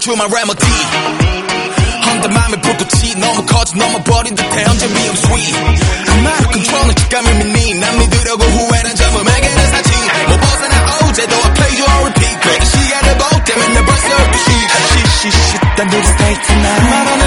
줄만 remedy 헌데 맘에 불꽃이 너무 커져 넘어버린 듯해 언제 미움 sweet I'm out of control 직감이 믿니 난 믿으려고 후회란 점은 에게는 사치 못 벗어나 어제도 I play you on repeat 괜히 시간을 볼 때면 내 벌써 12시 shit shit shit 단둘이 stay tonight